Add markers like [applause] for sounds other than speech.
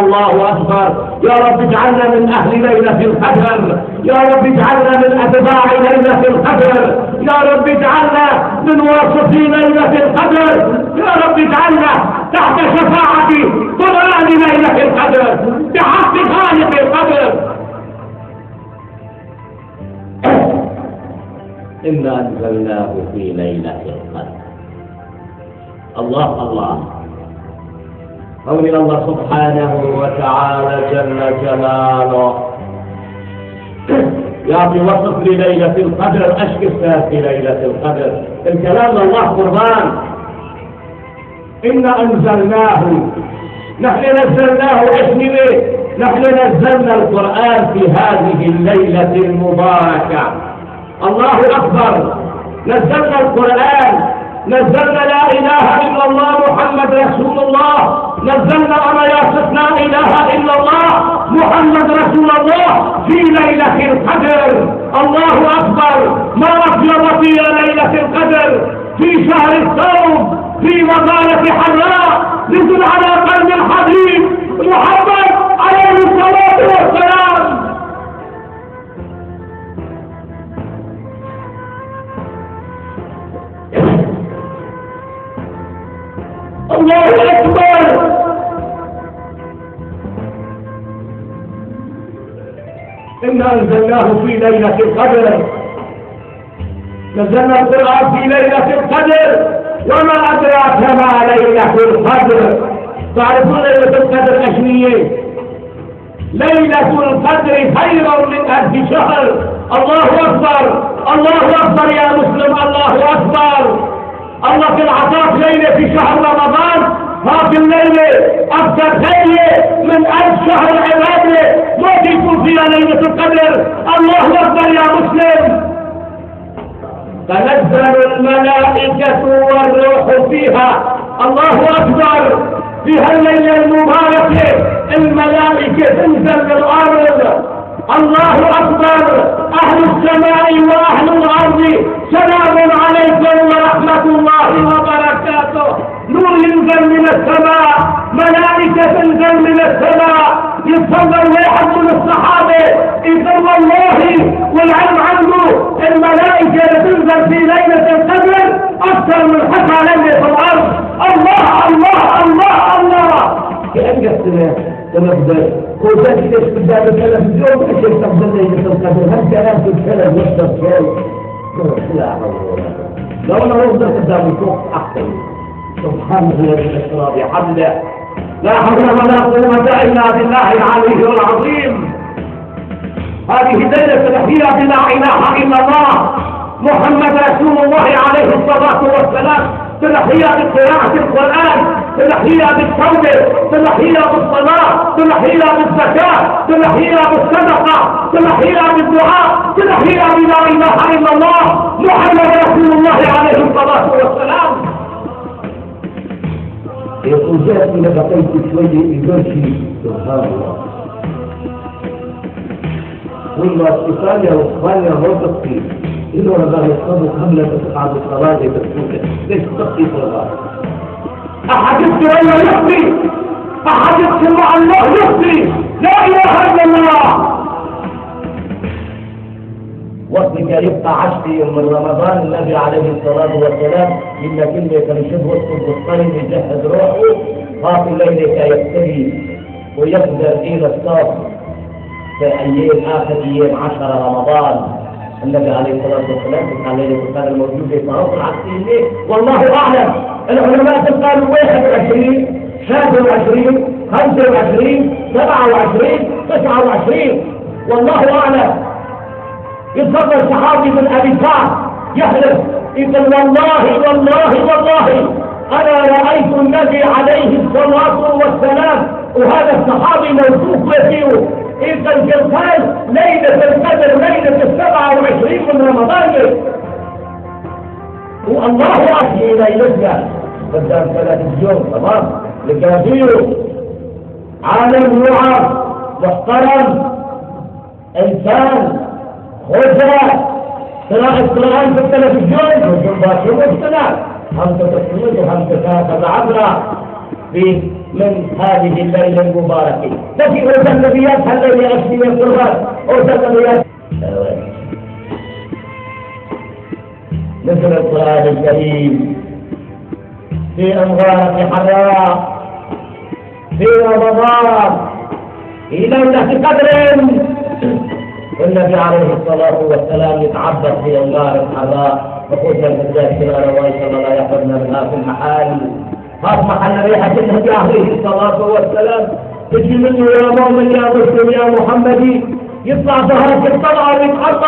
الله أكبر. يا رب اجعلنا من أهل ليلة القدر. يا رب اجعلنا من أتباع ليلة القدر. يا رب اجعلنا من واصفي ليلة القدر. يا رب اجعلنا تحت شفاعة طلال ليلة القدر. بحق خالق القدر. إنا أنزلناه في ليلة القدر. الله الله. قول الله سبحانه وتعالى جل جلاله. [clears throat] يعطي وصف لليلة القدر أشكسها في ليلة القدر. الكلام الله قربان. إنا أنزلناه. نحن نزلناه اسمه نحن نزلنا القرآن في هذه الليلة المباركة. الله أكبر. نزلنا القرآن. نزلنا لا إله إلا الله محمد رسول الله. نزلنا أنا لا إله إلا الله. محمد رسول الله في ليلة القدر. الله أكبر. ما أفضل في ليلة القدر؟ في شهر الصوم في مقالة حراء. نزل على قلب الحبيب محمد الله أكبر. إنا أنزلناه في ليلة القدر. نزلنا القرآن في ليلة القدر. وما أدراك ما ليلة القدر. تعرفون ليلة القدر أشنية ليلة القدر خير من ألف شهر. الله أكبر. الله أكبر يا مسلم. الله أكبر. الله في العطاء ليلة في شهر رمضان هذه الليلة أكثر ليلة من ألف شهر عبادة ما بيكون فيها ليلة القدر. الله أكبر يا مسلم. تنزل الملائكة والروح فيها. الله أكبر. في هالليلة المباركة الملائكة تنزل للأرض. الله أكبر. أهل السماء وأهل الأرض سلام الله وبركاته. نور ينزل من السماء ملائكة تنزل من السماء. يتصور واحد من الصحابة يقول والله والعلم عنه. الملائكة تنزل في ليلة القدر أكثر من حتى ليلة الأرض الله الله الله الله. كأنك تنزل وذلك استبدال التلفزيون إيش يستخدم ليلة القدر هم كلام يحدث شيء؟ لا حول ولا قوة. لو أنا وصلت قدام الفوق احسن سبحان الذي اسرى بحمده لا حول ولا قوة إلا بالله العلي العظيم. هذه ليلة الأخيرة بلا إله إلا الله. محمد رسول الله عليه الصلاة والسلام. تنحيها بقراءة القرآن. تنحيها بالتوبة. تنحيها بالصلاة. تنحيها بالزكاة تنحيها بالصدقة تنحيها بالدعاء تنحيها بلا إله إلا الله محمد رسول الله عليه الصلاة والسلام. يقول جاءت إلى بقيت شوية إيجارشي سبحان الله. والله إيطاليا وإسبانيا مرتبطين إنه هذا يصطدق قبل بعد الصلاة بسهولة ليش تخطي صلاة أحد ولا يخطي أحد مع الله يخطي لا إله إلا الله. وصلك يبقى عشر يوم من رمضان النبي عليه الصلاة والسلام. إن كلمة كان شبه الطيب يجهز روحه. خاف الليلة يبتدي ويقدر إلى الصاف في أيام آخر أيام عشر رمضان. النبي عليه الصلاة والسلام في ليلة القدر الموجودة في ليه؟ والله أعلم. العلماء قالوا 21 23 25 27 29 والله أعلم. يتفضل صحابي من أبي بكر يحلف. يقول والله والله والله. أنا رأيت النبي عليه الصلاة والسلام وهذا الصحابي موثوق فيه. إذا الجلسان ليلة القدر ليلة السبعة وعشرين من رمضان. والله أحيي ليلتها قدام تلفزيون تمام؟ لكافيرو عالم وعى محترم إنسان خزرة قراءة القرآن في التلفزيون. وجنبات يوم السنة خمسة تسليم وخمسة ثلاثة عبرة في من هذه الليلة المباركة. التي أرسل بيدها الذي أشفي القرآن؟ أرسل بيدها مثل القرآن الكريم في أنوار حراء. في رمضان. في ليلة قدر. والنبي عليه الصلاة والسلام يتعبد في أنوار الحراء وقلت الفتاة خلال وإن الله يحفظنا منها في المحال. ريحة النبي عليه الصلاة والسلام. تجي منه يا مؤمن يا مسلم يا محمدي. يطلع ظهرك الطلعة ويتحفظ